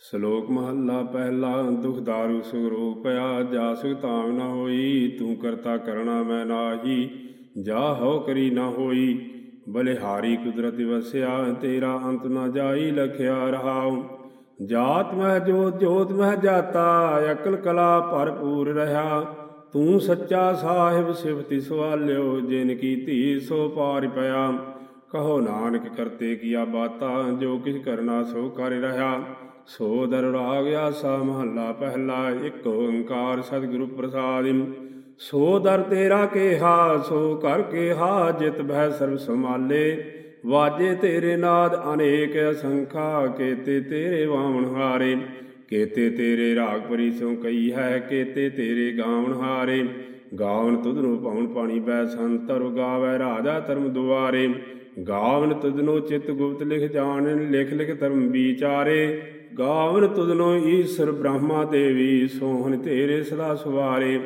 ਸ਼ਲੋਕ ਮਹੱਲਾ ਪਹਿਲਾ, ਦੁਖ ਦਾਰੂ ਸੁਖ ਪਿਆ ਜਾ ਸੁਖ ਤਾਮ ਨ ਹੋਈ, ਤੂੰ ਕਰਤਾ ਕਰਣਾ ਮੈਂ ਨਾਹੀ, ਜਾ ਹੋ ਕਰੀ ਨਾ ਹੋਈ। ਬਲਿਹਾਰੀ ਕੁਦਰਤ ਵਸਿਆ, ਤੇਰਾ ਅੰਤ ਨਾ ਜਾਈ, ਲਖਿਆ ਰਹਾਉ। ਜਾਤ ਮਹਿ ਜੋਤ ਜੋਤ ਮਹਿ ਜਾਤਾ, ਅਕਲ ਕਲਾ ਭਰਪੂਰ ਰਹਾ। ਤੂੰ ਸੱਚਾ ਸਾਹਿਬ ਸਿਫਤਿ ਸਵਾਲਿਓ ਜਿਨ ਕੀ ਧੀ ਸੋ ਪਾਰ ਪਿਆ। ਕਹੋ ਨਾਨਕ ਕਰਤੇ ਕੀਆ ਬਾਤਾ, ਜੋ ਕਿਛ ਕਰਨਾ ਸੋ ਕਰ ਰਹਾ। ਸੋ ਦਰ ਰਾਗ ਆਸਾ ਮਹੱਲਾ ਪਹਿਲਾ ਇੱਕ ਓੰਕਾਰ ਸਤਿਗੁਰੂ ਪ੍ਰਸਾਦਿ ਸੋ ਦਰ ਤੇਰਾ ਕੇਹਾ, ਸੋ ਕਰ ਕੇਹਾ, ਜਿਤ ਬਹਿ ਸਰਬ ਸਮਾਲੇ ਵਾਜੇ ਤੇਰੇ ਨਾਦ ਅਨੇਕ ਅਸੰਖਾ, ਕੇਤੇ ਤੇਰੇ ਵਾਵਣ ਹਾਰੇ। ਕੇਤੇ ਤੇਰੇ ਰਾਗ ਪਰੀ ਸੋ ਕਈ ਹੈ, ਕੇਤੇ ਤੇਰੇ ਗਾਵਣ ਹਾਰੇ। ਗਾਵਨ ਤੁਧਨੋ ਪਵਨ ਪਾਣੀ ਬੈ ਸੰਤਰ ਗਾਵੇ ਰਾਜਾ ਧਰਮ ਦੁਆਰੇ। ਗਾਵਨ ਤੁਧਨੋ ਚਿਤ ਗੁਪਤ ਲਿਖ ਜਾਣ ਲਿਖ ਲਿਖ ਧਰਮ ਵਿਚਾਰੇ। ਗਾਵਨ ਤੁਧਨੋ ਈਸ਼ਰ ਬ੍ਰਹਮਾ ਦੇਵੀ, ਸੋਹਣ ਤੇਰੇ ਸਦਾ ਸੁਵਾਰੇ।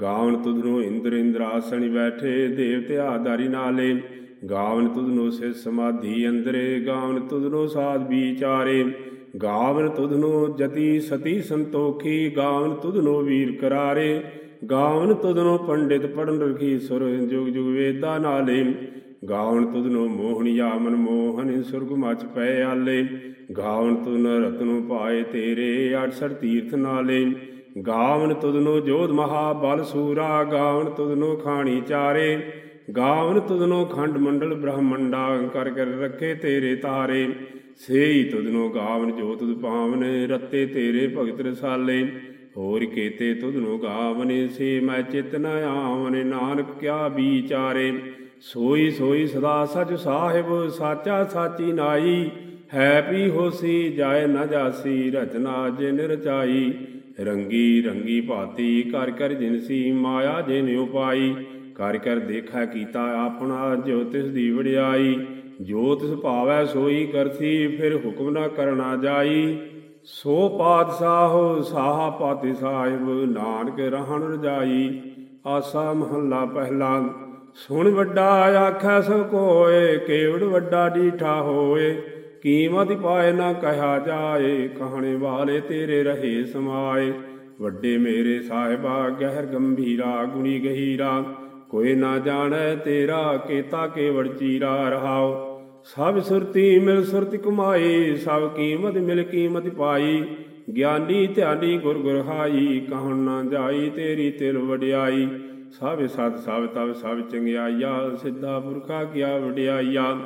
ਗਾਵਨ ਤੁਧਨੋ ਇੰਦਰ ਇੰਦਰਾਸਣ ਬੈਠੇ, ਦੇਵਤੇ ਆਧਾਰੀ ਨਾਲੇ। ਗਾਵਨ ਤੁਧਨੋ ਸੇ ਸਮਾਧੀ ਅੰਦਰੇ, ਗਾਵਨ ਤੁਧਨੋ ਸਾਧ ਵਿਚਾਰੇ। ਗਾਵਨ ਤੁਧਨੋ ਜਤੀ ਸਤੀ ਸੰਤੋਖੀ, ਗਾਵਨ ਤੁਧਨੋ ਵੀਰ ਕਰਾਰੇ। ਗਾਵਨ ਤੁਧਨੋ ਪੰਡਿਤ ਪੜਨ ਰਖੀ ਸੁਰ, ਜੁਗ ਜੁਗ ਵੇਦਾ ਨਾਲੇ। ਗਾਵਨ ਤੁਧਨੋ ਮੋਹਣਿਆ ਮਨ ਮੋਹਨ ਸੁਰਗ ਮਚ ਪੈ ਆਲੇ। ਗਾਵਨ ਤੁਨ ਰਤਨੋ ਪਾਏ ਤੇਰੇ 68 ਤੀਰਥ ਨਾਲੇ। ਗਾਵਨ ਤੁਧਨੋ ਜੋਧ ਮਹਾ ਬਲ ਸੂਰਾ, ਗਾਵਨ ਤੁਧਨੋ ਖਾਣੀ ਚਾਰੇ। ਗਾਵਨ ਤੁਧਨੋ ਖੰਡ ਮੰਡਲ ਬ੍ਰਹਮੰਡਾ, ਕਰ ਕਰ ਰੱਖੇ ਤੇਰੇ ਤਾਰੇ। ਸੇਈ ਤੁਧਨੋ ਗਾਵਨ ਜੋ ਤੁਧ ਪਾਵਨ, ਰਤੇ ਤੇਰੇ ਭਗਤ ਰਸਾਲੇ। ਹੋਰ ਕੇਤੇ ਤੁਧਨੋ ਗਾਵਨ, ਸੇ ਮੈਂ ਚਿਤ ਨ ਆਵਨ, ਨਾਨਕ ਕਿਆ ਵਿਚਾਰੇ ਸੋਈ ਸੋਈ ਸਦਾ ਸਚ ਸਾਹਿਬ, ਸਾਚਾ ਸਾਚੀ ਨਾਈ। ਹੈ ਪੀ ਹੋਸੀ, ਜਾਏ ਨਾ ਜਾਸੀ, ਰਚਨਾ ਜਿਨ ਰਚਾਈ। ਰੰਗੀ ਰੰਗੀ ਭਾਤੀ, ਕਰ ਕਰ ਜਿਨਸੀ ਮਾਇਆ ਜਿਨ ਉਪਾਈ। ਕਰ ਕਰ ਦੇਖਾ ਕੀਤਾ ਆਪਣਾ, ਜੋ ਤਿਸ ਦੀ ਵਡਿਆਈ। ਜੋ ਤਿਸ ਭਾਵੈ ਸੋਈ ਕਰਸੀ, ਫਿਰ ਹੁਕਮ ਨਾ ਕਰਨਾ ਜਾਈ। ਸੋ ਪਾਤਸ਼ਾਹ, ਸਾਹਾ ਪਾਤੀ ਸਾਹਿਬ, ਨਾਨਕ ਰਹਿਣ ਰਜਾਈ। ਆਸਾ ਮਹੱਲਾ ਪਹਿਲਾ ਸੁਣ ਵੱਡਾ ਆਖੈ ਸੋ ਕੋਏ, ਕੇਵੜ ਵੱਡਾ ਡੀਠਾ ਹੋਏ। ਕੀਮਤ ਪਾਏ ਨਾ ਕਹਾ ਜਾਏ, ਕਹਾਣੇ ਵਾਲੇ ਤੇਰੇ ਰਹੇ ਸਮਾਏ। ਵੱਡੇ ਮੇਰੇ ਸਾਹਿਬਾ, ਗਹਿਰ ਗੰਭੀਰਾ, ਗੁਣੀ ਗਹੀਰਾ। ਕੋਈ ਨਾ ਜਾਣੈ ਤੇਰਾ, ਕੀਤਾ ਕੇਵੜ ਚੀਰਾ ਰਹਾਓ ਸਭ ਸੁਰਤੀ ਮਿਲ ਸੁਰਤੀ ਕਮਾਈ, ਸਭ ਕੀਮਤ ਮਿਲ ਕੀਮਤ ਪਾਈ। ਗਿਆਨੀ ਧਿਆਨੀ ਗੁਰ ਗੁਰ ਕਹਣ ਨਾ ਜਾਈ ਤੇਰੀ ਤਿਲ ਵਡਿਆਈ। ਸਭ ਸਤ ਸਭ ਤਵ ਸਭ ਚੰਗਿਆਈਆ ਸਿੱਧਾ ਪੁਰਖਾ ਕੀਆ ਵਡਿਆਈਆ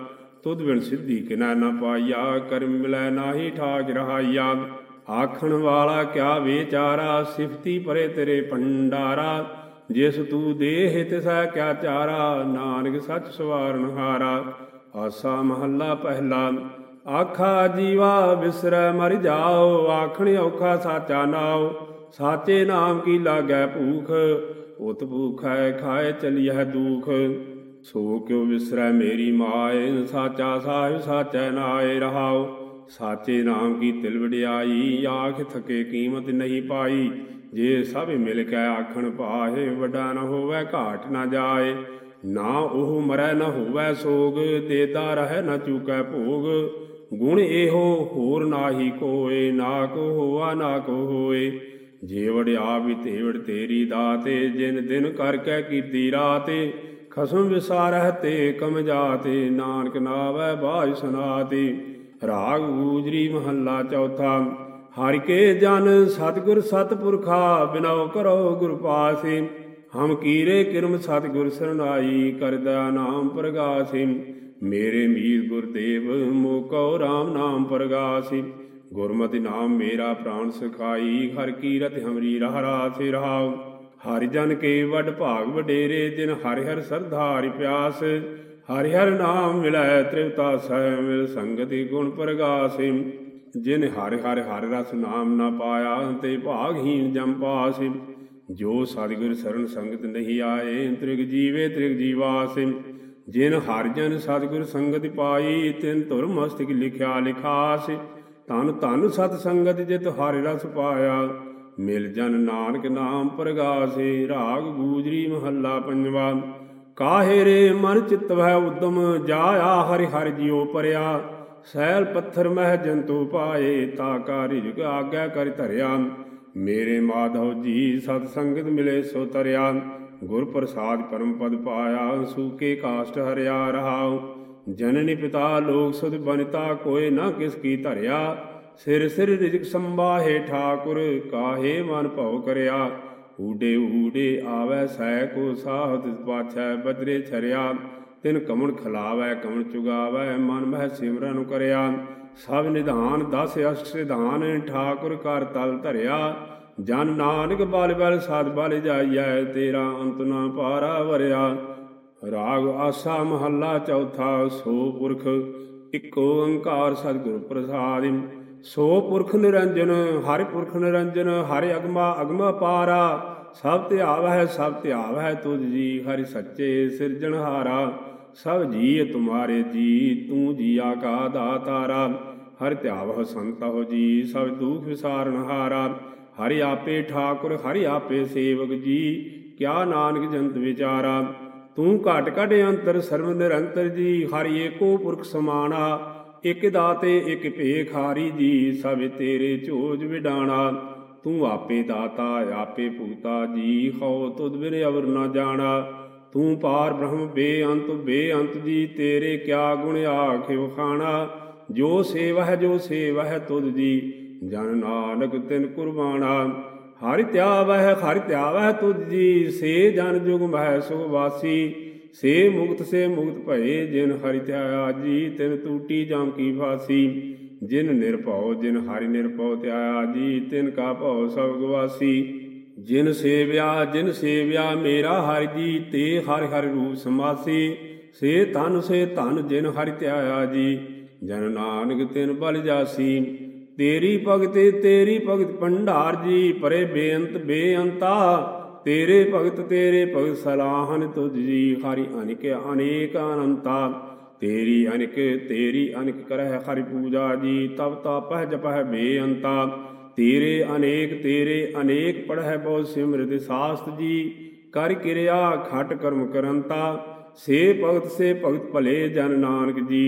ਤੁਧ ਬਿਨ ਸਿੱਧੀ ਕਿਨਾ ਨਾ ਪਾਈਆ ਕਰਮ ਮਿਲੈ ਨਾਹੀ ਠਾਕ ਰਹਾਈਆ ਆਖਣ ਵਾਲਾ ਕਿਆ ਵਿਚਾਰਾ, ਸਿਫਤੀ ਪਰੇ ਤੇਰੇ ਭੰਡਾਰਾ। ਜਿਸ ਤੂੰ ਦੇਹ ਤਿਸੈ ਕਿਆ ਚਾਰਾ, ਨਾਨਕ ਸੱਚ ਸਵਾਰਨ ਹਾਰਾ। ਆਸਾ ਮਹੱਲਾ ਪਹਿਲਾ, ਆਖਾ ਜੀਵਾ ਬਿਸਰੈ ਮਰ ਜਾਓ, ਆਖਣ ਔਖਾ ਸਾਚਾ ਨਾਉ। ਸਾਚੇ ਨਾਮ ਕੀ ਲਾਗੈ ਭੂਖ ਉਤ ਭੂਖੈ ਖਾਏ ਚਲੀਐ ਦੁਖ, ਸੋ ਕਿਉ ਵਿਸਰੈ ਮੇਰੀ ਮਾਏ, ਸਾਚਾ ਸਾਹਿਬ ਸਾਚੈ ਨਾਏ ਰਹਾਉ। ਸਾਚੇ ਨਾਮ ਕੀ ਤਿਲ ਵਡਿਆਈ, ਆਖ ਥਕੇ ਕੀਮਤ ਨਹੀਂ ਪਾਈ। ਜੇ ਸਭ ਮਿਲ ਕੇ ਆਖਣ ਪਾਹੇ, ਵੱਡਾ ਨਾ ਹੋਵੇ ਘਾਟ ਨਾ ਜਾਏ। ਨਾ ਉਹ ਮਰੈ ਨਾ ਹੋਵੇ ਸੋਗ, ਦੇਦਾ ਰਹਿ ਨਾ ਚੂਕੈ ਭੋਗ। ਗੁਣ ਇਹੋ, ਹੋਰ ਨਾਹੀ ਕੋਏ, ਨਾ ਕੋ ਹੋਆ, ਨਾ ਕੋ ਹੋਏ। ਜੇਵੜ ਆਪ ਤੇਵੜ ਤੇਰੀ ਦਾਤੇ, ਜਿਨ ਦਿਨ ਕਰ ਕੈ ਕੀਤੀ ਰਾਤੇ, ਖਸਮ ਵਿਸਾਰਹਿ ਤੇ ਕਮ ਜਾਤੇ, ਨਾਨਕ ਨਾਵੈ ਬਾਜ ਸੁਨਾਤੇ। ਰਾਗ ਗੂਜਰੀ ਮਹੱਲਾ ਚੌਥਾ, ਹਰਿ ਕੇ ਜਨ ਸਤਿਗੁਰ ਸਤਪੁਰਖਾ, ਬਿਨਾਉ ਕਰੋ ਗੁਰ ਪਾਸੇ। ਹਮ ਕੀਰੇ ਕਿਰਮ ਸਤਿਗੁਰ ਸਰਨਾਈ, ਕਰਦਾ ਨਾਮ ਪ੍ਰਗਾਸੇ। ਮੇਰੇ ਮੀਰ ਗੁਰਦੇਵ, ਮੋਕੋ RAM ਨਾਮ ਪ੍ਰਗਾਸੇ। ਗੁਰਮਤਿ ਨਾਮ ਮੇਰਾ ਪ੍ਰਾਨ ਸਖਾਈ, ਹਰ ਕੀਰਤ ਹਮਰੀ ਰਹ ਰਾਸੇ ਰਹਾਉ ਹਰਿ ਜਨ ਕੇ ਵਡ ਭਾਗ ਵਡੇਰੇ, ਜਿਨ ਹਰਿ ਹਰਿ ਸਰਧਾਰਿ ਪਿਆਸ। ਹਰਿ ਹਰ ਨਾਮ ਮਿਲੈ ਤ੍ਰਿਵਤਾ ਸਹਿ ਮਿਲ ਸੰਗਤੀ ਗੁਣ ਪ੍ਰਗਾਸੇ। ਜਿਨ ਹਰਿ ਹਰਿ ਹਰਿ ਰਸ ਨਾਮ ਨਾ ਪਾਇਆ, ਤੇ ਭਾਗਹੀਨ ਜਮ ਪਾਸੇ। ਜੋ ਸਤਿਗੁਰ ਸਰਨ ਸੰਗਤ ਨਹੀਂ ਆਏ, ਤ੍ਰਿਗ ਜੀਵੇ ਤ੍ਰਿਗ ਜੀਵਾਸੇ। ਜਿਨ ਹਰ ਜਨ ਸਤਿਗੁਰ ਸੰਗਤ ਪਾਈ, ਤਿਨ ਧੁਰ ਮਸਤਿਕ ਲਿਖਿਆ ਲਿਖਾਸ। ਤਨ ਤਨ ਸਤ ਸੰਗਤ ਜਿਤ ਹਰਿ ਰਸ ਪਾਇਆ, ਮਿਲ ਜਨ ਨਾਨਕ ਨਾਮ ਪ੍ਰਗਾਸੇ, ਰਾਗ ਗੂਜਰੀ ਮਹੱਲਾ ਪੰਜਵਾ। ਕਾਹੇ ਰੇ ਮਨ ਚਿਤ ਵਹਿ ਉਦਮ, ਜਾਇਆ ਹਰਿ ਹਰਿ ਜਿਉ ਪਰਿਆ। ਸੈਲ ਪੱਥਰ ਮਹਿ ਜੰਤੂ ਪਾਏ, ਤਾ ਕਾ ਰਿਜਕ ਆਗਿਆ ਕਰ ਧਰਿਆ। ਮੇਰੇ ਮਾਧਵ ਜੀ, ਸਤ ਸੰਗਤ ਮਿਲੇ ਸੋ ਤਰਿਆ। ਗੁਰ ਪ੍ਰਸਾਦ ਪਰਮ ਪਦ ਪਾਇਆ ਸੂਕੇ ਕਾਸ਼ਟ ਹਰਿਆ ਰਹਾਉ। ਜਨਨੀ ਪਿਤਾ ਲੋਕ ਸੁਧ ਬਨਤਾ ਕੋਏ ਨਾ ਕਿਸ ਕੀ ਧਰਿਆ। ਸਿਰ ਸਿਰ ਰਿਜਕ ਸੰਭਾਹੇ ਠਾਕੁਰ, ਕਾਹੇ ਮਨ ਭਉ ਕਰਿਆ। ਊਡੇ ਊਡੇ ਆਵੈ ਸੈ ਕੋ ਸਾਹਤ ਪਾਛੈ ਬਦਰੇ ਛਰਿਆ। ਤਿਨ ਕਮਣ ਖਲਾਵੈ, ਕਮਣ ਚੁਗਾਵੈ, ਮਨ ਮਹਿ ਸਿਮਰਨ ਕਰਿਆ। ਸਭ ਨਿਧਾਨ, ਦਸ ਅਸ਼ਟ ਸਿਧਾਨ, ਠਾਕੁਰ ਕਰ ਤਲ ਧਰਿਆ। ਜਨ ਨਾਨਕ ਬਲ ਬਲ ਸਦ ਬਲ ਜਾਈਐ, ਤੇਰਾ ਅੰਤ ਨਾ ਪਾਰਾ ਵਰਿਆ। ਰਾਗ ਆਸਾ ਮਹੱਲਾ ਚੌਥਾ, ਸੋ ਪੁਰਖ ਇਕ ਓੰਕਾਰ ਸਤਿਗੁਰ ਪ੍ਰਸਾਦਿ। ਸੋ ਪੁਰਖ ਨਿਰੰਜਨ, ਹਰਿ ਪੁਰਖ ਨਿਰੰਜਨ, ਹਰਿ ਅਗਮਾ ਅਗਮਾ ਪਾਰਾ। ਸਭ ਧਿਆਵੈ ਸਭ ਧਿਆਵੈ ਤੁਧ ਜੀ, ਹਰਿ ਸੱਚੇ ਸਿਰਜਣਹਾਰਾ ਸਭ ਜੀ ਤੁਮਾਰੇ ਜੀ, ਤੂੰ ਜੀਆ ਕਾ ਦਾਤਾਰਾ। ਹਰਿ ਧਿਆਵਹ ਸੰਤਹੁ ਜੀ, ਸਭ ਦੁਖ ਵਿਸਾਰਨਹਾਰਾ ਹਰਿ ਆਪੇ ਠਾਕੁਰ, ਹਰਿ ਆਪੇ ਸੇਵਕ ਜੀ, ਕਿਆ ਨਾਨਕ ਜੰਤ ਵਿਚਾਰਾ। ਤੂੰ ਘਟ ਘਟ ਅੰਤਰ ਸਰਵ ਨਿਰੰਤਰ ਜੀ, ਹਰਿ ਏਕੋ ਪੁਰਖ ਸਮਾਨਾ ਇਕ ਦਾਤੇ ਇਕ ਭੇਖ, ਹਾਰੀ ਜੀ, ਸਭ ਤੇਰੇ ਝੋਜ ਵਿਡਾਣਾ। ਤੂੰ ਆਪੇ ਦਾਤਾ, ਆਪੇ ਭੂਤਾ ਜੀ, ਹਉ ਤੁਧ ਬਿਨ ਅਵਰ ਨਾ ਜਾਣਾ। ਤੂੰ ਪਾਰ ਬ੍ਰਹਮ ਬੇਅੰਤ ਬੇਅੰਤ ਜੀ, ਤੇਰੇ ਕਿਆ ਗੁਣ ਆਖੇ ਵਖਾਣਾ। ਜੋ ਸੇਵਾ ਹੈ ਜੋ ਸੇਵਾ ਹੈ ਤੁਧ ਜੀ, ਜਨ ਨਾਨਕ ਤਿਨ ਕੁਰਬਾਨਾ ਹਰਿ ਧਿਆਵਹਿ ਹਰਿ ਧਿਆਵਹਿ ਤੁਧ ਜੀ ਸੇ ਜਨ ਜੁਗ ਮਹਿ ਸੁਖ ਵਾਸੀ। ਸੇ ਮੁਕਤ ਸੇ ਮੁਕਤ ਭਏ, ਜਿਨ ਹਰਿ ਧਿਆਇਆ ਜੀ, ਤਿਨ ਟੂਟੀ ਜਾਮ ਕੀ ਫਾਸੀ ਜਿਨ ਨਿਰਭਉ ਜਿਨ ਹਰਿ ਨਿਰਭਉ ਧਿਆਇਆ ਜੀ, ਤਿਨ ਕਾ ਭਉ ਸਭ ਗਵਾਸੀ। ਜਿਨ ਸੇਵਿਆ ਜਿਨ ਸੇਵਿਆ ਮੇਰਾ ਹਰਿ ਜੀ, ਤੇ ਹਰਿ ਹਰਿ ਰੂਪ ਸਮਾਸੀ ਸੇ ਤਨ ਸੇ ਧਨ ਜਿਨ ਹਰਿ ਧਿਆਇਆ ਜੀ, ਜਨ ਨਾਨਕ ਤਿਨ ਬਲ ਜਾਸੀ। ਤੇਰੀ ਭਗਤੀ, ਤੇਰੀ ਭਗਤ ਭੰਡਾਰ ਜੀ, ਪਰੇ ਬੇਅੰਤ, ਬੇਅੰਤਾ। ਤੇਰੇ ਭਗਤ ਤੇਰੇ ਭਗਤ ਸਲਾਹਨ ਤੁਧ ਜੀ, ਹਰਿ ਅਨਿਕ, ਅਨੇਕ ਅਨੰਤਾ। ਤੇਰੀ ਅਨਿਕ ਤੇਰੀ ਅਨਿਕ ਕਰਹਿ ਹਰਿ ਪੂਜਾ ਜੀ ਤਬ ਤਾਪਹਿ ਜਪਹਿ ਬੇਅੰਤਾ। ਤੇਰੇ ਅਨੇਕ ਤੇਰੇ ਅਨੇਕ ਪੜਹਿ ਬਹੁ ਸਿਮਰਿਤ ਸਾਸਤ ਜੀ, ਕਰ ਕਿਰਿਆ ਖਟ ਕਰਮ ਕਰੰਤਾ। ਸੇ ਭਗਤ ਸੇ ਭਗਤ ਭਲੇ ਜਨ ਨਾਨਕ ਜੀ,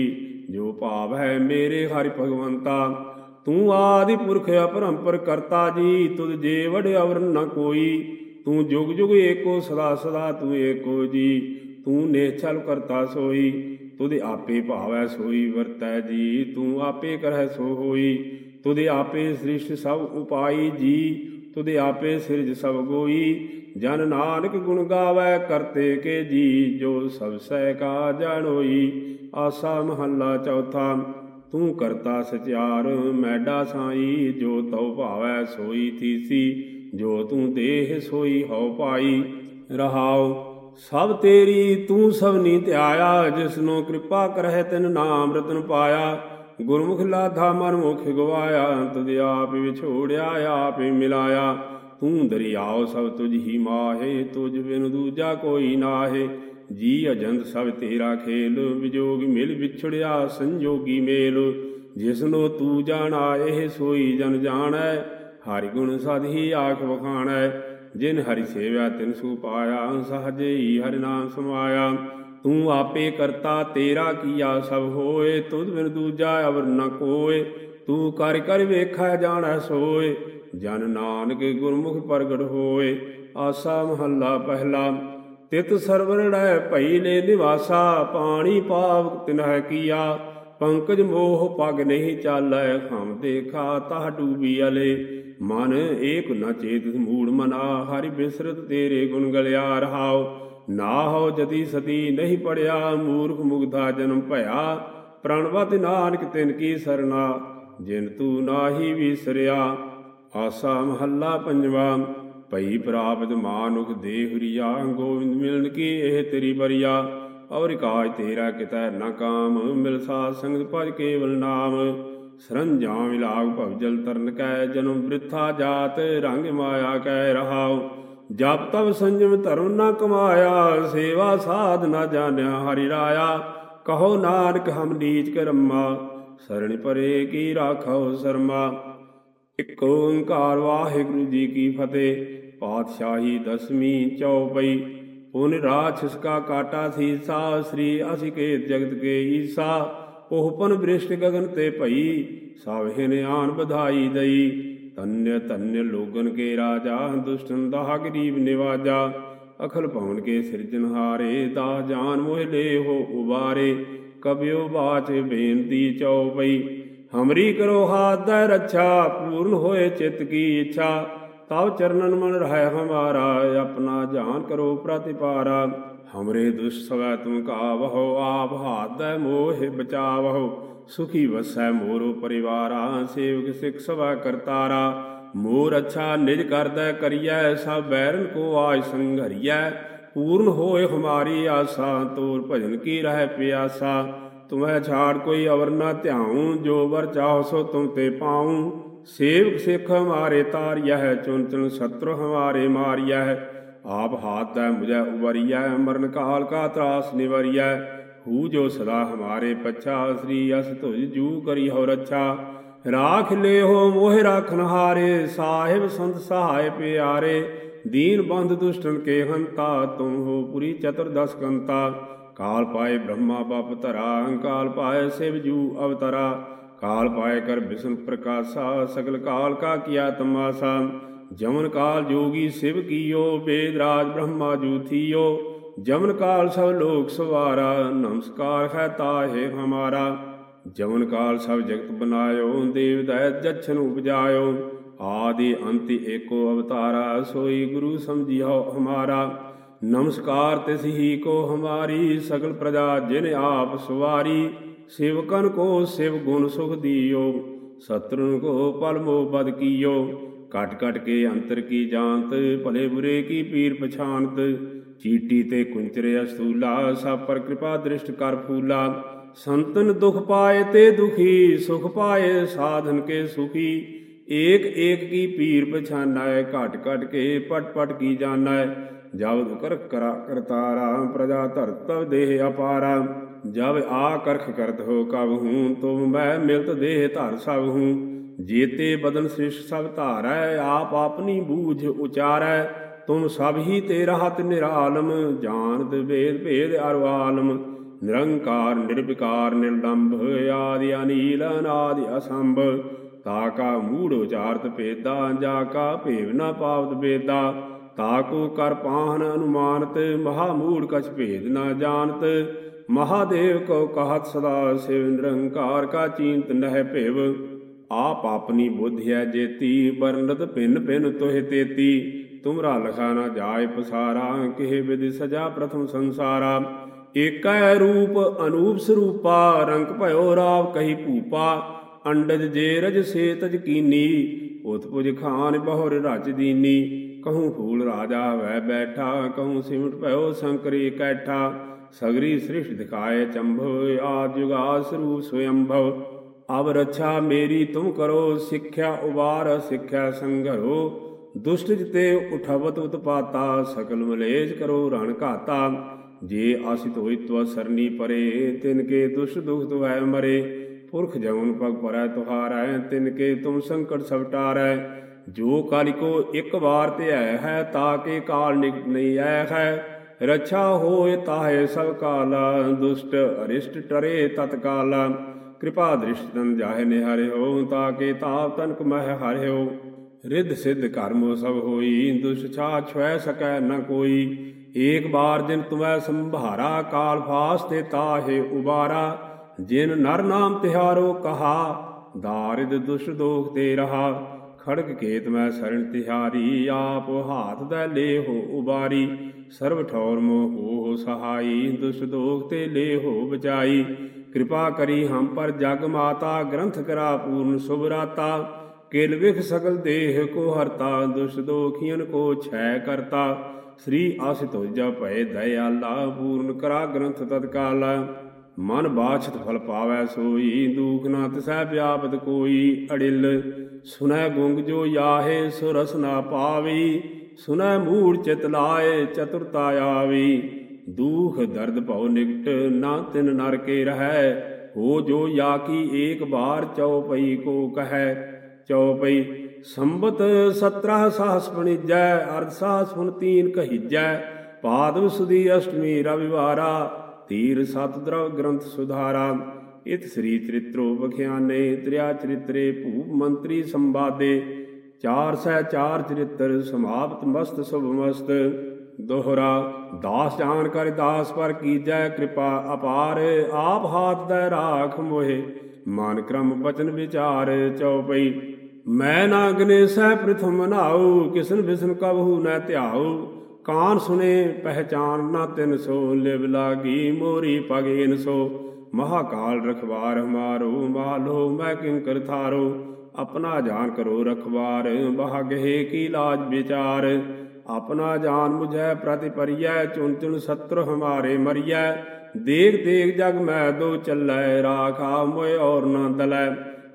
ਜੋ ਭਾਵ ਹੈ ਮੇਰੇ ਹਰਿ ਭਗਵੰਤਾ। ਤੂੰ ਆਦਿ ਪੁਰਖ ਅਪਰੰਪਰ ਕਰਤਾ ਜੀ, ਤੁਧ ਜੇ ਵਡ ਅਵਰ ਕੋਈ। ਤੂੰ ਜੁਗ ਜੁਗ ਏਕੋ, ਸਦਾ ਸਦਾ ਤੂੰ ਏਕੋ ਜੀ। ਤੂੰ ਨੇਛਲ ਕਰਤਾ ਸੋਈ, ਤੁਧ ਆਪੇ ਭਾਵੈ ਸੋਈ, ਵਰਤੈ ਜੀ। ਤੂੰ ਆਪੇ ਕਰੈ ਸੋ ਹੋਈ, ਤੁਧ ਆਪੇ ਸ੍ਰਿਸ਼ਟ ਸਭ ਉਪਾਈ ਜੀ। ਤੁਧ ਆਪੇ ਸਿਰਜ ਸਭ ਗੋਈ, ਜਨ ਨਾਨਕ ਗੁਣ ਗਾਵੈ ਕਰਤੇ ਕੇ ਜੀ। ਜੋ ਸਭ ਸਹਿ ਕਾ ਜਾਣੋਈ, ਆਸਾ ਮਹੱਲਾ ਚੌਥਾ। ਤੂੰ ਕਰਤਾ ਸਚਿਆਰ, ਮੈਡਾ ਸਾਈ, ਜੋ ਤਉ ਭਾਵੈ ਸੋਈ ਥੀਸੀ, ਜੋ ਤੂੰ ਦੇਹ ਸੋਈ ਹਉ ਪਾਈ। ਰਹਾਉ, ਸਭ ਤੇਰੀ ਤੂੰ ਸਭਨੀ ਧਿਆਇਆ, ਜਿਸਨੂੰ ਕਿਰਪਾ ਕਰਹਿ ਤਿਨ ਨਾਮ ਰਤਨ ਪਾਇਆ। ਗੁਰਮੁਖ ਲਾਧਾ ਮਨ ਮੁਖ ਗਵਾਇਆ, ਤੁਧ ਆਪ ਵਿਛੋੜਿਆ, ਆਪ ਮਿਲਾਇਆ। ਤੂੰ ਦਰਿਆਉ ਸਭ ਤੁਝ ਹੀ ਮਾਹੇ, ਤੁਝ ਬਿਨ ਦੂਜਾ ਕੋਈ ਨਾਹੇ। ਜੀ ਅਜੰਤ ਸਭ ਤੇਰਾ ਖੇਲ, ਵਿਜੋਗ ਮਿਲ ਵਿਛੜਿਆ, ਸੰਜੋਗੀ ਮੇਲ। ਜਿਸਨੋ ਤੂੰ ਜਾਣਾ, ਇਹ ਸੋਈ ਜਨ ਜਾਣੈ। ਹਰਿ ਗੁਣ ਸਦ ਹੀ ਆਖ ਵਖਾਣੈ। ਜਿਨ ਹਰਿ ਸੇਵਿਆ ਤਿਨ ਸੂ ਪਾਇਆ ਸਹਜੇ ਹੀ ਹਰਿ ਨਾਮ ਸਮਾਇਆ। ਤੂੰ ਆਪੇ ਕਰਤਾ, ਤੇਰਾ ਕੀਆ ਸਭ ਹੋਏ। ਤੁਧ ਬਿਨ ਦੂਜਾ ਅਵਰ ਨ ਕੋਏ। ਤੂੰ ਕਰ ਕਰ ਵੇਖੈ, ਜਾਣੈ ਸੋਏ। ਜਨ ਨਾਨਕ ਗੁਰਮੁਖ ਪ੍ਰਗਟ ਹੋਏ। ਆਸਾ ਮਹੱਲਾ ਪਹਿਲਾ। ਤਿਤ ਸਰਵਰੜੈ ਭਈ ਲੈ ਨਿਵਾਸਾ, ਪਾਣੀ ਪਾਵ ਤਿਨਹਿ ਕੀਆ। ਪੰਕਜ ਮੋਹ ਪਗ ਨਹੀਂ ਚਾਲੈ ਹਮ ਦੇਖਾ ਤਾ ਡੂਬੀ ਅਲੇ। ਮਨ ਏਕ ਨ ਚੇਤ ਮੂੜ ਮਨਾ, ਹਰਿ ਬਿਸਰਤ ਤੇਰੇ ਗੁਣ ਗਲਿਆ ਰਹਾਉ। ਨਾ ਹੋ ਜਤੀ ਸਤੀ ਨਹੀਂ ਪੜਿਆ, ਮੂਰਖ ਮੁਗਧਾ ਜਨਮ ਭਇਆ। ਪ੍ਰਣਵਤ ਨਾਨਕ ਤਿਨ ਕੀ ਸਰਨਾ, ਜਿਨ ਤੂੰ ਨਾਹੀ ਵਿਸਰਿਆ। ਆਸਾ ਮਹੱਲਾ ਪੰਜਵਾ। ਭਈ ਪ੍ਰਾਪਤ ਮਾਨੁਖ ਦੇਹੁਰੀਆ ਗੋਵਿੰਦ ਮਿਲਨ ਕੀ ਇਹ ਤੇਰੀ ਬਰੀਆ ਔਰ ਕਾਜ ਤੇਰਾ ਕਿਤੈ ਨਾ ਕਾਮ, ਮਿਲ ਸਾਧ ਸੰਗਤ ਭਜ ਕੇਵਲ ਨਾਮ। ਸਰੰਜਾਮ ਵਿਲਾਗ ਭਵਜਲ ਤਰਨ ਕੈ, ਜਨਮ ਬ੍ਰਿਥਾ ਜਾਤ ਰੰਗ ਮਾਇਆ ਕੈ ਰਹਾਉ। ਜਪ ਤਬ ਸੰਜਮ ਧਰਮ ਨਾ ਕਮਾਇਆ, ਸੇਵਾ ਸਾਧ ਨਾ ਜਾਣਿਆ ਹਰਿ ਰਾਇਆ। ਕਹੋ ਨਾਨਕ ਹਮ ਨੀਚ ਕਰਮਾ ਸਰਣ ਪਰੇ ਕੀ ਰਾਖੋ ਸਰਮਾ। ਇਕ ਓੰਕਾਰ ਵਾਹਿਗੁਰੂ ਜੀ ਕੀ ਫਤਿਹ। ਪਾਤਸ਼ਾਹੀ ਦਸਵੀਂ ਚੌਪਈ। ਪੁਨ ਰਾਛਸ ਕਾ ਕਾਟਾ ਸੀਸਾ, ਸ੍ਰੀ ਅਸਿਕੇਤ ਜਗਤ ਕੇ ਈਸਾ। ਉਹਪਨ ਬ੍ਰਿਸ਼ਟ ਗगन ਤੇ ਭਈ, ਸਭ ਹਿਨਿਆਨ ਵਧਾਈ ਦਈ। ਤਨਯ ਤਨਯ ਲੋਗਨ ਕੇ ਰਾਜਾ, ਦੁਸ਼ਟਨ ਦਾ ਗਰੀਬ ਨਿਵਾਜਾ। ਅਖਲ ਭਵਨ ਕੇ ਸਿਰਜਨਹਾਰੇ ਦਾ ਜਾਨ ਮੋਹਿ ਲੈ ਹੋ ਉਬਾਰੇ। ਕਬਿਓ ਬਾਚ ਬੇਨਤੀ ਚਉਪਈ ਹਮਰੀ ਕਰੋ ਹਾਥ ਦਾ ਰੱਛਾ, ਪੂਰਨ ਹੋਏ ਚਿਤ ਕੀ ਇੱਛਾ। ਤਵ ਚਰਨਨ ਮਨ ਰਹਿ ਹਮਾਰਾ ਆਪਣਾ ਜਾਨ ਕਰੋ ਪ੍ਰਤਿਪਾਰਾ। ਹਮਰੇ ਦੁਸ਼ ਸਵੈ ਤੁਮ ਕਾਵਹੁ, ਆਪ ਹਾਥ ਦਾ ਮੋਹ ਬਚਾਵਹੁ। ਸੁਖੀ ਵਸੈ ਮੋਰੋ ਪਰਿਵਾਰਾ, ਸੇਵਕ ਸਿਖ ਸਵੈ ਕਰਤਾਰਾ। ਮੋਰ ਅੱਛਾ ਨਿਜ ਕਰਦਾ ਕਰੀਐ, ਸਭ ਬੈਰਨ ਕੋ ਆਜ ਸੰਘਰੀਐ। ਪੂਰਨ ਹੋਏ ਹਮਾਰੀ ਆਸਾ, ਤੋਰ ਭਜਨ ਕੀ ਰਹਿ ਪਿਆਸਾ। ਤੁਮੈ ਛਾੜ ਕੋਈ ਅਵਰ ਨਾ ਧਿਆਉ, ਜੋ ਵਰ ਚਾਹੋ ਸੋ ਤੁਮ ਤੇ ਪਾਉ। ਸੇਵਕ ਸਿੱਖ ਹਮਾਰੇ ਤਾਰਿਆ ਚੁਨ ਚੁਨ ਸਤਰ ਹਮਾਰੇ ਮਾਰਿਆ ਆਪ ਹਾਥ ਦਾ ਮੁਝੈ ਉਵਰਿਆ ਮਰਨ ਕਾਲ ਕਾ ਤਰਾਸ ਨਿਵਰਿਆ ਹੂ ਜੋ ਸਦਾ ਹਮਾਰੇ ਪਛਾ, ਸ੍ਰੀ ਅਸ ਤੁਜ ਜੂ ਕਰੀ ਹੋ ਰੱਛਾ। ਰਾਖ ਲੈ ਹੋ ਮੋਹ ਰਾਖਨ ਹਾਰੇ ਸਾਹਿਬ ਸੰਤ ਸਹਾਇ ਪਿਆਰੇ। ਦੀਨ ਬੰਧ ਦੁਸ਼ਟਨ ਕੇ ਹੰਤਾ ਤੁਮ ਹੋ ਪੁਰੀ ਚਤੁਰਦਸ ਕੰਤਾ। ਕਾਲ ਪਾਏ ਬ੍ਰਹਮਾ ਬਪ ਧਰਾ ਅੰਕਾਲ ਪਾਏ ਸਿਵ ਜੂ ਅਵਤਰਾ। ਕਾਲ ਪਾਏ ਕਰ ਬਿਸ਼ਨ ਪ੍ਰਕਾਸ਼ਾ, ਸਗਲ ਕਾਲ ਕਾ ਕੀਆ ਤਮਾਸਾ ਜਮਨ ਕਾਲ ਜੋਗੀ ਸਿਵ ਕੀਓ, ਵੇਦ ਰਾਜ ਬ੍ਰਹਮਾ ਜੂ ਥੀਓ ਜਮਨ ਕਾਲ ਸਭ ਲੋਕ ਸਵਾਰਾ, ਨਮਸਕਾਰ ਹੈ ਤਾਹੇ ਹਮਾਰਾ। ਜਮਨ ਕਾਲ ਸਭ ਜਗਤ ਬਨਾਇਓ, ਦੇਵ ਦਇਤ ਜਛਨ ਉਪਜਾਇਓ। ਆਦਿ ਅੰਤਿ ਏਕੋ ਅਵਤਾਰਾ, ਸੋਈ ਗੁਰੂ ਸਮਝਿਓ ਹਮਾਰਾ। ਨਮਸਕਾਰ ਤਿਸ ਹੀ ਕੋ ਹਮਾਰੀ, ਸਗਲ ਪ੍ਰਜਾ ਜਿਨ ਆਪ ਸਵਾਰੀ। ਸੇਵਕਨ ਕੋ ਸਿਵ ਗੁਣ ਸੁਖ ਦੀਓ ਸਤਰਨ ਕੋ ਪਲ ਮੋ ਬਦ ਕੀਓ। ਕਟ ਕਟ ਕੇ ਅੰਤਰ ਕੀ ਜਾਂਤ ਭਲੇ ਬੁਰੇ ਕੀ ਪੀਰ ਪਛਾਨਤ ਚੀਟੀ ਤੇ ਕੁੰਚਰੇ ਅਸਤੂਲਾ ਸਭ ਪਰ ਕਿਰਪਾ ਦ੍ਰਿਸ਼ਟ ਕਰ ਫੂਲਾ। ਸੰਤਨ ਦੁਖ ਪਾਏ ਤੇ ਦੁਖੀ, ਸੁਖ ਪਾਏ ਸਾਧਨ ਕੇ ਸੁਖੀ। ਏਕ ਏਕ ਕੀ ਪੀਰ ਪਛਾਨੈ, ਘਟ ਘਟ ਕੇ ਪਟ ਪਟ ਕੀ ਜਾਣੈ। ਜਬ ਕਰ ਕਰਾ ਕਰਤਾਰਾ, ਪ੍ਰਜਾ ਧਰਤਵ ਦੇਹ ਅਪਾਰਾ। ਜਬ ਆ ਕਰਖ ਕਰਤ ਹੋ ਕਬ ਹੂੰ ਤੁਮ ਮੈਂ ਮਿਲਤ ਦੇਹ ਧਰ ਸਭ ਹੂੰ ਜੇਤੇ ਬਦਨ ਸ੍ਰਿਸ਼ ਸਭ ਧਾਰੈ, ਆਪ ਆਪਣੀ ਬੂਝ ਉਚਾਰੈ। ਤੁਮ ਸਭ ਹੀ ਤੇ ਰਹਤ ਨਿਰਾਲਮ ਜਾਣਤ ਵੇਦ ਭੇਦ ਅਰਵਾਲਮ ਨਿਰੰਕਾਰ, ਨਿਰਵਿਕਾਰ, ਨਿਰਲੰਭ, ਆਦਿ ਅਨੀਲ, ਅਨਾਦਿ ਅਸੰਭ। ਤਾ ਕਾ ਮੂੜ ਉਚਾਰਤ ਪੇਦਾ ਜਾ ਕਾ ਭੇਵ ਨਾ ਪਾਵਤ ਬੇਦਾ। ਤਾ ਕੋ ਕਰ ਪਾਹਨ ਅਨੁਮਾਨਤ, ਮਹਾ ਮੂੜ ਕਛ ਭੇਦ ਨਾ ਜਾਣਤ। ਮਹਾਦੇਵ ਕੋ ਕਹਤ ਸਦਾ ਸਿਵ ਨਿਰੰਕਾਰ ਕਾ ਚੀਨਤ ਨਹਿ ਭੇਵ, ਆਪ ਆਪਣੀ ਬੁੱਧਿਆ ਜੇਤੀ ਬਰਨਤ ਭਿੰਨ ਭਿੰਨ ਤੋਹਿ ਤੇਤੀ। ਤੁਮਰਾ ਲਖਾ ਨਾ ਜਾਏ ਪਸਾਰਾ, ਕਿਹ ਵਿਦ ਸਜਾ ਪ੍ਰਥਮ ਸੰਸਾਰਾ। ਏਕੈ ਰੂਪ ਅਨੂਪ ਸਰੂਪਾ, ਰੰਗ ਭਇਓ ਰਾਵ ਕਹੀ ਭੂਪਾ। ਅੰਡਜ ਜੇ ਰਜ ਸੇ ਕੀਨੀ ਉਤਪੁਜ ਖਾਨ ਬਹੁਰ ਰਚ ਦੀਨੀ। ਕਹੂੰ ਫੂਲ ਰਾਜਾ ਵੈ ਬੈਠਾ, ਕਹੂੰ ਸਿਮਟ ਭਇਓ ਸੰਕਰੀ ਕੈਠਾ। ਸਗਰੀ ਸ੍ਰਿਸ਼ਟ ਦਿਖਾਏ ਚੰਭਵ, ਆਦ ਜੁਗਾ ਸਰੂਪ ਸਵਯੰਭਵ। ਅਬ ਰੱਛਾ ਮੇਰੀ ਤੁਮ ਕਰੋ, ਸਿੱਖਿਆ ਉਬਾਰ, ਸਿੱਖਿਆ ਸੰਘਰੋ। ਦੁਸ਼ਟ ਜਿਤੇ ਉਠਵਤ ਉਤਪਾਤਾ, ਸਕਲ ਮਲੇਜ ਕਰੋ ਰਣ ਘਾਤਾ। ਜੇ ਆਸਿਤ ਹੋਈ ਤਵ ਸਰਨੀ ਪਰੇ, ਤਿਨ ਕੇ ਦੁਸ਼ਟ ਦੁਖ ਤੁਵੈ ਮਰੇ। ਪੁਰਖ ਜਮਨ ਪਗ ਪਰੈ ਤੁਹਾਰੈ, ਤਿਨ ਕੇ ਤੁਮ ਸੰਕਟ ਸਭ ਜੋ ਕਾਲਿ ਕੋ ਇੱਕ ਵਾਰ ਤੇ ਹੈ ਹੈ ਤਾ ਕੇ ਕਾਲ ਨਿਕਟ ਨਹੀਂ ਆਇ ਹੈ। ਰਛਾ ਹੋਏ ਤਾਹੇ ਸਭ ਕਾਲ, ਦੁਸ਼ਟ ਅਰਿਸ਼ਟ ਟਰੇ ਤਤਕਾਲ ਕਿਰਪਾ ਤਨ ਜਾਹੇ ਨਿਹਾਰਿਓ ਤਾ ਕੇ ਤਾਪ ਤਨਕ ਮਹਿ ਹਰਿਓ ਰਿੱਧ ਸਿੱਧ ਕਰਮੋ ਸਭ ਹੋਈ ਦੁਸ਼ ਛਾ ਛੁਐ ਸਕੈ ਨ ਕੋਈ। ਏਕ ਬਾਰ ਜਿਨ ਤੁਮੈ ਸੰਭਾਰਾ, ਕਾਲ ਫਾਸ ਤੇ ਤਾਹੇ ਉਬਾਰਾ। ਜਿਨ ਨਰ ਨਾਮ ਤਿਹਾਰੋ ਕਹਾ ਦਾਰਿਦ ਦੁਸ਼ ਦੋਖ ਤੇ ਰਹਾ। ਖੜਗ ਕੇਤ ਮੈਂ ਸਰਣ ਤਿਹਾਰੀ, ਆਪ ਹਾਥ ਦਾ ਲੇ ਹੋ ਉਬਾਰੀ, ਸਰਬ ਠੌਰ ਮੋਹ ਹੋ ਸਹਾਈ ਦੁਸ਼ ਦੋਖ ਤੇ ਲੇ ਹੋ ਬਚਾਈ। ਕਿਰਪਾ ਕਰੀ ਹਮ ਪਰ ਜਗ ਮਾਤਾ, ਗ੍ਰੰਥ ਕਰਾ ਪੂਰਨ ਸੁਭਰਾਤਾ ਕਿਲ ਵਿਖ ਸਗਲ ਦੇਹ ਕੋ ਹਰਤਾ ਦੁਸ਼ ਦੋਖੀਨ ਕੋ ਛੈ ਕਰਤਾ। ਸ੍ਰੀ ਆਸਿਤੋਜਾ ਭਏ ਦਇਆਲਾ, ਪੂਰਨ ਕਰਾ ਗ੍ਰੰਥ ਤਤਕਾਲ। ਮਨ ਬਾਛਤ ਫਲ ਪਾਵੈ ਸੋਈ, ਦੂਖ ਨਾ ਤਿਸੈ ਵਿਆਪਤ ਕੋਈ ਅੜਿਲ। ਸੁਨੈ ਗੁੰਗ ਜੋ ਯਾਹੇ ਸੋ ਰਸ ਨਾ ਪਾਵੀ ਸੁਨੈ ਮੂੜ ਚਿਤ ਲਾਏ ਚਤੁਰਤਾ ਆਵੀ। ਦੂਖ ਦਰਦ ਭਉ ਨਿਕਟ ਨਾ ਤਿਨ ਨਰ ਕੇ ਰਹੈ, ਹੋ ਜੋ ਯਾ ਕੀ ਏਕ ਬਾਰ ਚਉਪਈ ਕੋ ਕਹੈ। ਚਉਪਈ, ਸੰਬਤ 17 ਸਾਹਸ ਪਣੀਜੈ, ਅਰਧ ਸਾਹਸ ਹੁਣ ਤੀਨ ਕਹੀਜੈ। ਪਾਦਵ ਸੁਦੀ ਅਸ਼ਟਮੀ ਰਵਿਵਾਰਾ, ਤੀਰ ਸਤ ਦਰਵ ਗ੍ਰੰਥ ਸੁਧਾਰਾ। ਇਤ ਸ੍ਰੀ ਚਰਿਤ੍ਰੋ ਬਖਿਆਨੇ ਤ੍ਰਿਆ ਚਰਿਤਰੇ, ਭੂਪ ਮੰਤਰੀ ਸੰਵਾਦੇ, ਚਾਰ ਸਹਿ ਚਾਰ ਚਰਿਤ੍ਰ, ਸਮਾਪਤ ਮਸਤ ਸੁਭ ਮਸਤ। ਦੋਹਰਾ, ਦਾਸ ਜਾਣ ਕਰ ਦਾਸ ਪਰ ਕੀਜੈ ਕਿਰਪਾ ਅਪਾਰ, ਆਪ ਹਾਥ ਦੇ ਰਾਖ ਮੋਹਿ, ਮਨ ਕ੍ਰਮ ਬਚਨ ਵਿਚਾਰ ਚਉਪਈ। ਮੈਂ ਨਾ ਗਨੇਸੈ ਪ੍ਰਥਮ ਨਾਉ, ਕਿਸਨ ਬਿਸਨ ਕਬਹੂ ਨ ਧਿਆਉ। ਕਾਨ ਸੁਨੇ, ਪਹਿਚਾਨ ਨਾ ਤਿਨ ਸੋ, ਲਿਵ ਲਾਗੀ ਮੋਰੀ ਪਗੇਨ ਸੋ। ਮਹਾਕਾਲ ਰਖਵਾਰ ਹਮਾਰੋ ਮਾਲੋ ਮੈਂ ਕਿੰਕਰ ਥਾਰੋ, ਆਪਣਾ ਜਾਨ ਕਰੋ ਰਖਵਾਰ, ਬਹਾਗਹਿ ਕੀ ਲਾਜ ਵਿਚਾਰ। ਆਪਣਾ ਜਾਨ ਮੁਝੈ ਪ੍ਰਤਿਪਰਿਐ ਚੁਨ ਚੁਨ ਸਤਰ ਹਮਾਰੇ ਮਰਿਐ। ਦੇਖ ਦੇਖ ਜਗ ਮੈਂ ਦੋ ਚੱਲੈ, ਰਾਖਾ ਮੋਇ ਔਰ ਨ ਦਲੈ।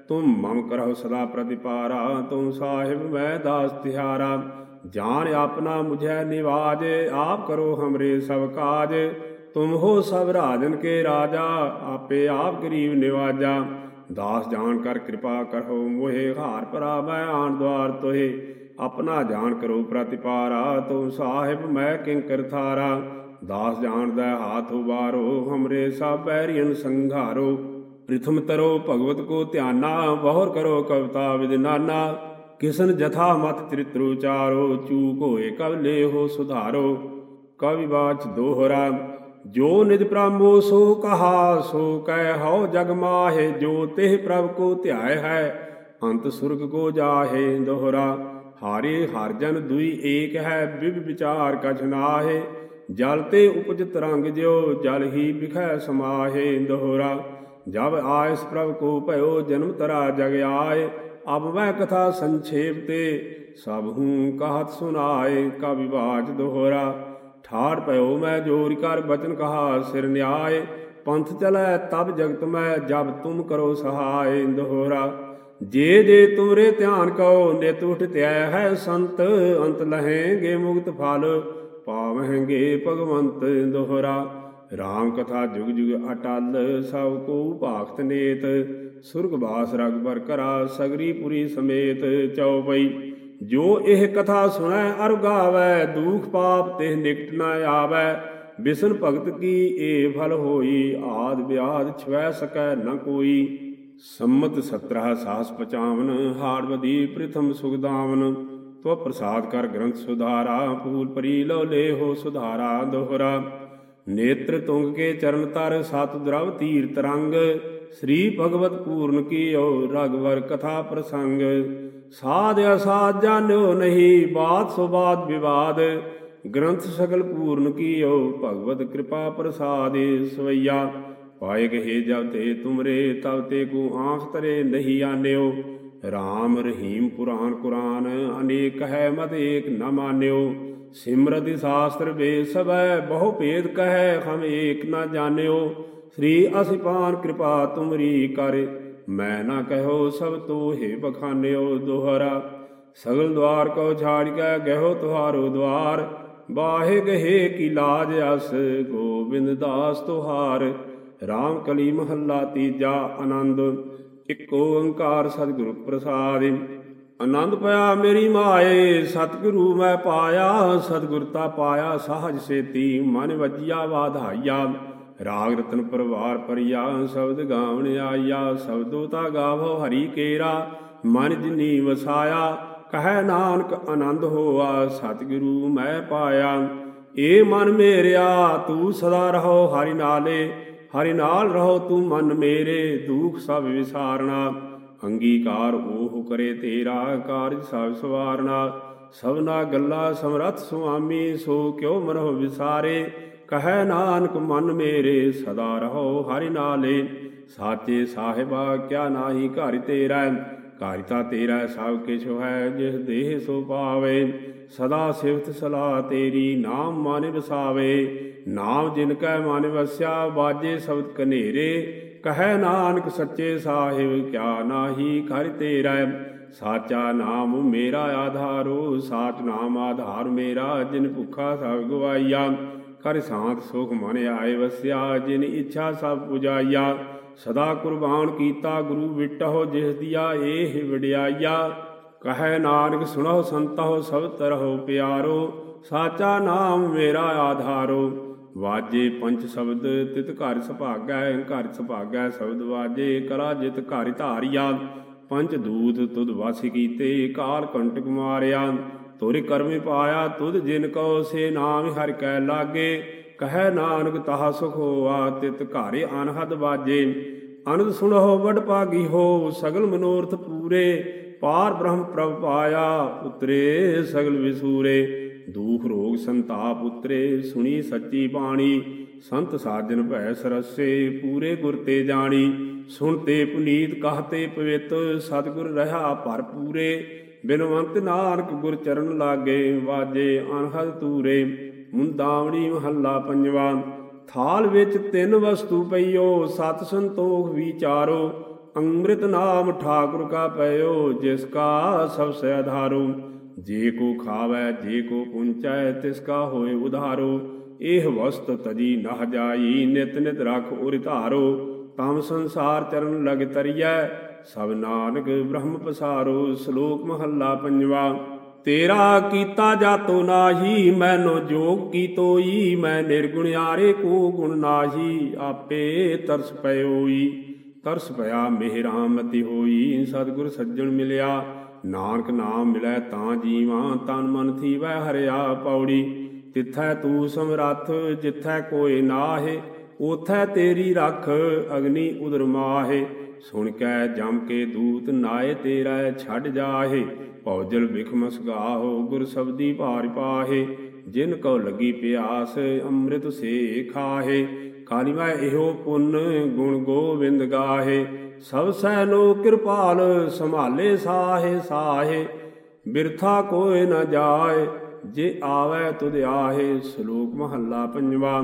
ਤੁਮ ਮਮ ਕਰਹੁ ਸਦਾ ਪ੍ਰਤਿਪਾਰਾ, ਤੁਮ ਸਾਹਿਬ ਮੈਂ ਦਾਸ ਤਿਹਾਰਾ। ਜਾਨ ਆਪਣਾ ਮੁਝੈ ਨਿਵਾਜ, ਆਪ ਕਰੋ ਹਮਰੇ ਸਭ ਕਾਜ। ਤੁਮ ਹੋ ਸਭ ਰਾਜਨ ਕੇ ਰਾਜਾ, ਆਪੇ ਆਪ ਗਰੀਬ ਨਿਵਾਜਾ। ਦਾਸ ਜਾਣ ਕਰ ਕਿਰਪਾ ਕਰੋ, ਮੋਹੇ ਹਾਰ ਪਰਾ ਮੈਂ ਆਣ ਦਵਾਰ ਤੋਹਿ। ਆਪਣਾ ਜਾਣ ਕਰੋ ਪ੍ਰਤਿਪਾਰਾ, ਤੁਮ ਸਾਹਿਬ ਮੈਂ ਕਿੰਕਰ ਥਾਰਾ। ਦਾਸ ਜਾਣਦਾ ਹਾਥ ਉਬਾਰੋ, ਹਮਰੇ ਸਭ ਬੈਰੀਨ ਸੰਘਾਰੋ। ਪ੍ਰਿਥਮ ਤਰੋ ਭਗਵਤ ਕੋ ਧਿਆਨਾ ਬਹੁਰ ਕਰੋ ਕਵਤਾ ਵਿਦਨਾਨਾ ਕਿਸਨ ਜਥਾ ਮਤ ਚਰਿਤ੍ਰ ਉਚਾਰੋ, ਚੂਕ ਹੋਏ ਕਬ ਹੋ ਸੁਧਾਰੋ। ਕਵਿ ਬਾਚ ਦੋਹਰਾ ਜੋ ਨਿਜ ਪ੍ਰਾਮੋ ਸੋ ਕਹਾ, ਸੋ ਕਹਿ ਹਉ ਜਗ ਮਾਹੇ, ਜੋ ਤਿਹ ਪ੍ਰਭ ਕੋ ਧਿਆਏ ਹੈ, ਅੰਤ ਸੁਰਗ ਕੋ ਜਾਹੇ ਦੋਹਰਾ। ਹਾਰੇ ਹਰ ਜਨ ਦੁਈ ਏਕ ਹੈ ਵਿਵ ਵਿਚਾਰ ਕਛ ਨਾਹੇ। ਜਲ ਤੇ ਉਪਜ ਤਰੰਗ ਜਿਉ, ਜਲ ਹੀ ਬਿਖੈ ਸਮਾਹੇ ਦੋਹਰਾ। ਜਬ ਆਇਸ ਪ੍ਰਭ ਕੋ ਭਇਓ, ਜਨਮ ਤਰਾ ਜਗ ਆਏ। ਅਬ ਵੈ ਕਥਾ ਸੰਖੇਪ ਤੇ, ਸਭ ਹੂੰ ਕਹਤ ਸੁਨਾਏ ਕਾ ਵਿਵਾਚ ਦੋਹਰਾ। ਠਾੜ ਪਇਓ ਮੈਂ ਜੋਰ ਕਰ ਬਚਨ ਕਹਾ, ਸਿਰ ਨਿਆਏ। ਪੰਥ ਚਲੈ, ਤਬ ਜਗਤ ਮੈਂ, ਜਬ ਤੁਮ ਕਰੋ ਸਹਾਇ ਦੋਹਰਾ ਜੇ ਜੇ ਤੁਮਰੇ ਧਿਆਨ ਕਉ, ਨਿਤ ਉਠ ਹੈ ਸੰਤ। ਅੰਤ ਲਹੇਗੇ ਮੁਕਤ ਫਲ, ਪਾਵਹਿਗੇ ਭਗਵੰਤ ਦੋਹਰਾ ਰਾਮ ਕਥਾ ਜੁਗ ਜੁਗ ਅਟਲ, ਸਭ ਕੋ ਭਾਖਤ ਨੇਤ। ਸੁਰਗ ਬਾਸ ਰਗਬਰ ਕਰਾ, ਸਗਰੀ ਪੁਰੀ ਸਮੇਤ ਚਉਪਈ। ਜੋ ਇਹ ਕਥਾ ਸੁਣੈ, ਅਰ ਗਾਵੈ, ਦੁਖ ਪਾਪ ਤੇ ਨਿਕਟ ਨ ਆਵੈ। ਬਿਸਨ ਭਗਤ ਕੀ ਏ ਫਲ ਹੋਈ, ਆਦ ਵਿਆਦ ਛਵੈ ਸਕੈ ਨ ਕੋਈ। ਸੰਮਤ 17 ਸਾਸ 55 ਹਾਰਵਦੀ ਪ੍ਰਥਮ ਸੁਗਦਾਵਨ ਤੋ ਪ੍ਰਸਾਦ ਕਰ ਗ੍ਰੰਥ ਸੁਧਾਰਾ ਪੂਲ ਪਰੀ ਲੋ ਲੇਹੋ ਸੁਧਾਰਾ ਦੋਹਰਾ। ਨੇਤਰ ਤੁੰਗ ਕੇ ਚਰਨ ਤਰ, ਸਤ ਦਰਵ ਤੀਰ ਤਰੰਗ ਸ੍ਰੀ ਭਗਵਤ ਪੂਰਨ ਕੀਓ ਰਗਵਰ ਕਥਾ ਪ੍ਰਸੰਗ। ਸਾਧ ਅਸਾਧ ਜਾਣਿਓ ਨਹੀਂ, ਬਾਤ ਸੋ ਬਾਤ ਵਿਵਾਦ। ਗ੍ਰੰਥ ਸਗਲ ਪੂਰਨ ਕੀਓ, ਭਗਵਤ ਕਿਰਪਾ ਪ੍ਰਸਾਦੇ ਸਵਈਆ। ਪਾਇ ਗਏ ਜਬ ਤੇ ਤੁਮਰੇ, ਤਬ ਤੇ ਕੋ ਆਂਖ ਤਰੇ ਨਹੀਂ ਆਨਿਓ। ਰਾਮ ਰਹੀਮ ਪੁਰਾਨ ਕੁਰਾਨ, ਅਨੇਕ ਹੈ ਮਤ ਏਕ ਨ ਮਾਨਿਓ। ਸਿਮਰਤਿ ਸ਼ਾਸਤਰ ਬੇ ਸਭੈ ਬਹੁ ਭੇਦ ਕਹੈ, ਹਮ ਏਕ ਨ ਜਾਣਿਓ। ਸ੍ਰੀ ਅਸਿਪਾਨ ਕਿਰਪਾ ਤੁਮਰੀ ਕਰ। ਮੈਂ ਨਾ ਕਹੋ ਸਭ ਤੋਹੇ ਬਖਾਨਿਓ ਦੁਹਰਾ। ਸਗਲ ਦਵਾਰ ਕੋ ਛਾੜ ਕੇ ਗਹਿਓ ਤੁਹਾਰੋ ਦਵਾਰ। ਬਾਹੇ ਗਹੇ ਕੀ ਲਾਜ ਅਸ ਗੋਬਿੰਦ ਦਾਸ ਤੁਹਾਰ। ਰਾਮ ਕਲੀ ਮਹੱਲਾ ਤੀਜਾ ਆਨੰਦ, ਇਕ ਓੰਕਾਰ ਸਤਿਗੁਰੂ ਪ੍ਰਸਾਦ। ਆਨੰਦ ਪਿਆ ਮੇਰੀ ਮਾਏ, ਸਤਿਗੁਰੂ ਮੈਂ ਪਾਇਆ ਸਤਿਗੁਰਤਾ ਪਾਇਆ ਸਾਹਜ ਸੇਤੀ। ਮਨ ਵਜਿਆ ਵਾਧਾਈਆ। ਰਾਗ ਰਤਨ ਪਰਵਾਰ ਪਰਿਆ ਸ਼ਬਦ ਗਾਵਣ ਆਇਆ, ਸ਼ਬਦੋ ਤਾ ਗਾਵੋ ਹਰੀ ਕੇਰਾ, ਮਨ ਜਿਨੀ ਵਸਾਇਆ, ਕਹੈ ਨਾਨਕ ਆਨੰਦ ਹੋਆ, ਸਤਿਗੁਰੂ ਮੈਂ ਪਾਇਆ। ਏ ਮਨ ਮੇਰਿਆ, ਤੂੰ ਸਦਾ ਰਹੋ ਹਰਿ ਨਾਲੇ, ਹਰਿ ਨਾਲ ਰਹੋ ਤੂੰ ਮਨ ਮੇਰੇ, ਦੁਖ ਸਭ ਵਿਸਾਰਣਾ ਅੰਗੀਕਾਰ ਉਹ ਕਰੇ ਤੇਰਾ, ਕਾਰਜ ਸਭ ਸਵਾਰਨਾ। ਸਭਨਾ ਗੱਲਾ ਸਮਰਥ ਸੁਆਮੀ, ਸੋ ਕਿਉ ਮਨੋ ਵਿਸਾਰੇ। ਕਹੈ ਨਾਨਕ ਮਨ ਮੇਰੇ, ਸਦਾ ਰਹੋ ਹਰਿ ਨਾਲੇ। ਸਾਚੇ ਸਾਹਿਬਾ, ਕਿਆ ਨਾਹੀ ਘਰ ਤੇਰਾ। ਕਾਰਿਤਾ ਤੇਰਾ ਸਭ ਕਿਛ ਹੈ, ਜਿਸ ਦੇਹ ਸੋ ਪਾਵੇ। ਸਦਾ ਸਿਫਤ ਸਲਾਹ ਤੇਰੀ, ਨਾਮ ਮਨ ਵਸਾਵੇ ਨਾਮ ਜਿਨ ਕੈ ਮਨ ਵਸਿਆ ਬਾਜੇ ਸ਼ਬਦ ਕਨੇਰੇ। ਕਹੈ ਨਾਨਕ ਸੱਚੇ ਸਾਹਿਬ, ਕਿਆ ਨਾਹੀ ਕਰ ਤੇਰਾ। ਸਾਚਾ ਨਾਮ ਮੇਰਾ ਆਧਾਰੋ, ਸਾਚ ਨਾਮ ਆਧਾਰ ਮੇਰਾ, ਜਿਨ ਭੁਖਾ ਸਭ ਗਵਾਈਆ। ਕਰ ਸਾਥ ਸੁਖ ਮਨ ਆਏ ਵਸਿਆ, ਜਿਨ ਇੱਛਾ ਸਭ ਪੁਜਾਈਆ ਸਦਾ ਕੁਰਬਾਨ ਕੀਤਾ ਗੁਰੂ ਵਿਟਹੁ, ਜਿਸ ਦੀਆ ਏਹ ਵਡਿਆਈਆ ਕਹੈ ਨਾਨਕ ਸੁਣੋ ਸੰਤਹੁ, ਸਭ ਤਰਹੁ ਪਿਆਰੋ। ਸਾਚਾ ਨਾਮ ਮੇਰਾ ਆਧਾਰੋ। ਵਾਜੇ ਪੰਚ ਸ਼ਬਦ, ਤਿਤ ਘਰ ਸੁਭਾਗੈ ਘਰ ਸੁਭਾਗੈ, ਸ਼ਬਦ ਵਾਜੇ ਕਲਾ ਜਿਤ ਘਰ ਧਾਰਿਆ। ਪੰਚ ਦੂਤ, ਤੁਧ ਵਾਸੀ ਕੀਤੇ, ਕਾਲ ਕੰਟਕ ਮਾਰਿਆ। ਤੋਰੇ ਕਰਮੇ ਪਾਇਆ ਤੁਧ ਜਿਨ ਕੋ ਸੇ ਨਾਮ ਹਰਿ ਕੈ ਲਾਗੇ, ਕਹੈ ਨਾਨਕ ਤਾਹ ਸੁਖ ਹੋਆ, ਤਿਤ ਘਾਰੇ ਅਨਹਦ ਵਾਜੇ ਅਨੰਦ ਸੁਣੋ ਵਡ ਭਾਗੀ ਹੋ, ਸਗਲ ਮਨੋਰਥ ਪੂਰੇ, ਪਾਰ ਬ੍ਰਹਮ ਪ੍ਰਭ ਪਾਇਆ ਉਤਰੇ ਸਗਲ ਵਿਸੂਰੇ। ਦੂਖ ਰੋਗ ਸੰਤਾਪ ਉਤਰੇ, ਸੁਣੀ ਸੱਚੀ ਬਾਣੀ, ਸੰਤ ਸਾਜਨ ਭੈ ਸਰਸੇ, ਪੂਰੇ ਗੁਰ ਤੇ ਜਾਣੀ। ਸੁਣਤੇ ਪੁਨੀਤ ਕਹਤੇ ਪਵਿੱਤ, ਸਤਿਗੁਰ ਰਹਾ ਭਰ ਪੂਰੇ ਬਿਨਵੰਤ ਨਾਨਕ ਗੁਰ ਚਰਨ ਲਾਗੇ, ਵਾਜੇ ਅਨਹਦ ਤੂਰੇ ਮੁੰਦਾਵਣੀ ਮਹੱਲਾ ਪੰਜਵਾ। ਥਾਲ ਵਿੱਚ ਤਿੰਨ ਵਸਤੂ ਪਈਓ, ਸਤ ਸੰਤੋਖ ਵਿਚਾਰੋ, ਅੰਮ੍ਰਿਤ ਨਾਮ ਠਾਕੁਰ ਕਾ ਪਇਓ, ਜਿਸ ਕਾ ਸਭ ਸੇ ਆਧਾਰੋ ਜੇ ਕੋ ਖਾਵੈ, ਜੇ ਕੋ ਪੁੰਚੈ, ਤਿਸ ਕਾ ਹੋਏ ਉਧਾਰੋ। ਇਹ ਵਸਤ ਤਜੀ ਨਹ ਜਾਈ, ਨਿਤ ਨਿਤ ਰਖ ਉਰਿ ਧਾਰੋ। ਤਮ ਸੰਸਾਰ ਚਰਨ ਲਗ ਤਰੀਐ ਸਭ ਨਾਨਕ ਬ੍ਰਹਮ ਪਸਾਰੋ, ਸ਼ਲੋਕ ਮਹੱਲਾ ਪੰਜਵਾ, ਤੇਰਾ ਕੀਤਾ ਜਾਤੋ ਨਾਹੀ, ਮੈਨੋ ਜੋਗ ਕੀ ਤੋਈ, ਮੈਂ ਨਿਰਗੁਣਿਆਰੇ ਕੋ ਗੁਣ ਨਾਹੀ, ਆਪੇ ਤਰਸ ਪਇਓਈ ਤਰਸ ਪਿਆ ਮਿਹਰਾਮਤੀ ਹੋਈ, ਸਤਿਗੁਰ ਸੱਜਣ ਮਿਲਿਆ, ਨਾਨਕ ਨਾਮ ਮਿਲੈ ਤਾਂ ਜੀਵਾਂ, ਤਨ ਮਨ ਥੀਵੈ ਹਰਿਆ ਪੌੜੀ, ਤਿੱਥੈ ਤੂੰ ਸਮਰੱਥ, ਜਿੱਥੈ ਕੋਏ ਨਾਹੇ ਉਥੈ ਤੇਰੀ ਰੱਖ, ਅਗਨੀ ਉਦਰ ਮਾਹੇ ਸੁਣ ਕੈ ਜਮ ਕੇ ਦੂਤ, ਨਾਏ ਤੇਰਾ ਛੱਡ ਜਾਹੇ। ਭੌਜਲ ਵਿਖਮਸ ਗਾਹੋ ਗੁਰ ਸਬਦੀ ਭਾਰ ਪਾਹੇ। ਜਿਨ ਕੋ ਲੱਗੀ ਪਿਆਸ, ਅੰਮ੍ਰਿਤ ਸੇ ਖਾਹੇ। ਕਾਲੀ ਇਹੋ ਪੁੰਨ, ਗੁਣ ਗੋਵਿੰਦ ਗਾਹੇ। ਸਭ ਸਹਿ ਲੋ ਕਿਰਪਾਲ, ਸੰਭਾਲੇ ਸਾਹੇ ਸਾਹੇ। ਬਿਰਥਾ ਕੋਇ ਨ ਜਾਏ, ਜੇ ਆਵੇ ਤੁਧ ਆਹੇ। ਸ਼ਲੋਕ ਮਹੱਲਾ ਪੰਜਵਾ,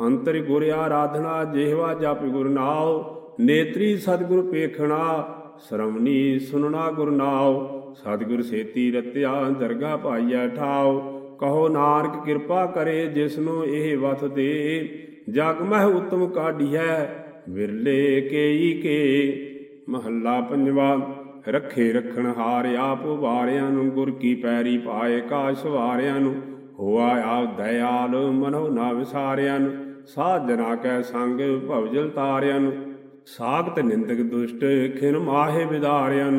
ਅੰਤਰ ਗੁਰ ਆਰਾਧਨਾ, ਜਿਹਵਾ ਜਪ ਗੁਰ ਨਾਉ। ਨੇਤਰੀ ਸਤਿਗੁਰ ਪੇਖਣਾ ਸ਼ਰਮਨੀ ਸੁਨਣਾ ਗੁਰ ਨਾਉ। ਸਤਿਗੁਰ ਸੇਤੀ ਰਤਿਆ ਦਰਗਾ ਭਾਈਆ ਠਾਉ। ਕਹੋ ਨਾਨਕ ਕਿਰਪਾ ਕਰੇ ਜਿਸਨੂੰ ਇਹ ਵਤ ਦੇ। ਜਗ ਮਹਿ ਉਤਮ ਕਾਢੀਐ, ਵਿਰਲੇ ਕੇਈ ਕੇ। ਮਹੱਲਾ ਪੰਜਵਾ, ਰੱਖੇ ਰਖਣ ਹਾਰ ਆਪ ਵਾਰਿਆਂ ਨੂੰ, ਗੁਰ ਕੀ ਪੈਰੀ ਪਾਏ ਕਾਸ਼ ਵਾਰਿਆਂ ਨੂੰ। ਹੋਆ ਆਪ ਦਇਆਲ ਮਨੋ ਨਾ ਵਿਸਾਰਿਆਂ ਨੂੰ ਜਨਾ ਕੈ ਸੰਗ ਭਵਜਲ ਤਾਰਿਆਂ ਨੂੰ। ਸਾਖਤ ਨਿੰਦਕ ਦੁਸ਼ਟ ਖਿਨ ਮਾਹੇ ਵਿਦਾਰਿਆਂ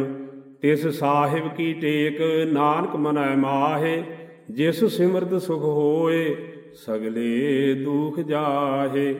ਤਿਸ ਸਾਹਿਬ ਕੀ ਟੇਕ ਨਾਨਕ ਮਨੈ ਮਾਹੇ, ਜਿਸ ਸਿਮਰਤ ਸੁਖ ਹੋਏ, ਸਗਲੇ ਦੁਖ ਜਾਹੇ।